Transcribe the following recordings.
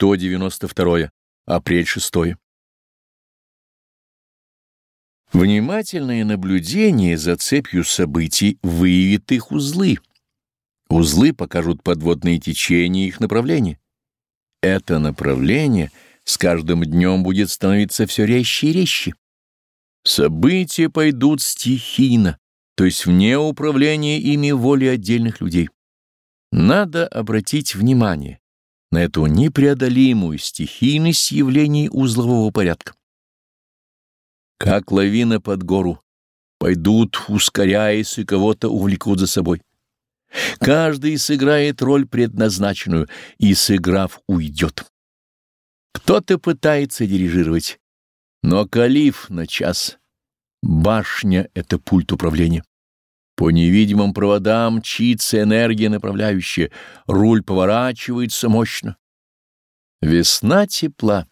192. Апрель 6. Внимательное наблюдение за цепью событий выявит их узлы. Узлы покажут подводные течения их направления. Это направление с каждым днем будет становиться все резче и резче. События пойдут стихийно, то есть вне управления ими воли отдельных людей. Надо обратить внимание на эту непреодолимую стихийность явлений узлового порядка. Как лавина под гору, пойдут, ускоряясь, и кого-то увлекут за собой. Каждый сыграет роль предназначенную, и, сыграв, уйдет. Кто-то пытается дирижировать, но калиф на час. Башня — это пульт управления. По невидимым проводам мчится энергия направляющая, руль поворачивается мощно. Весна тепла.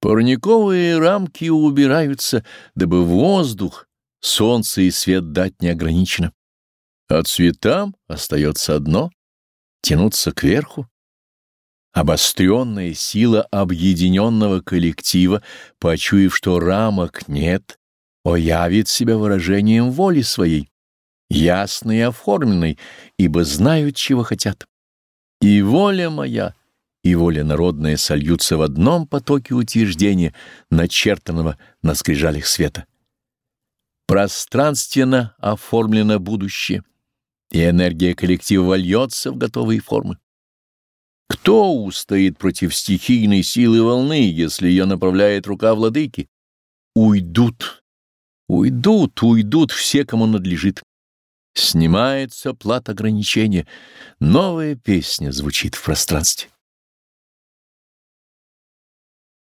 Парниковые рамки убираются, дабы воздух, солнце и свет дать неограниченно. А цветам остается одно — тянуться кверху. Обостренная сила объединенного коллектива, почуяв, что рамок нет, оявит себя выражением воли своей ясный и оформленный, ибо знают, чего хотят. И воля моя, и воля народная сольются в одном потоке утверждения, начертанного на скрижалях света. Пространственно оформлено будущее, и энергия коллектива вольется в готовые формы. Кто устоит против стихийной силы волны, если ее направляет рука владыки? Уйдут, уйдут, уйдут все, кому надлежит. Снимается плат ограничения. Новая песня звучит в пространстве.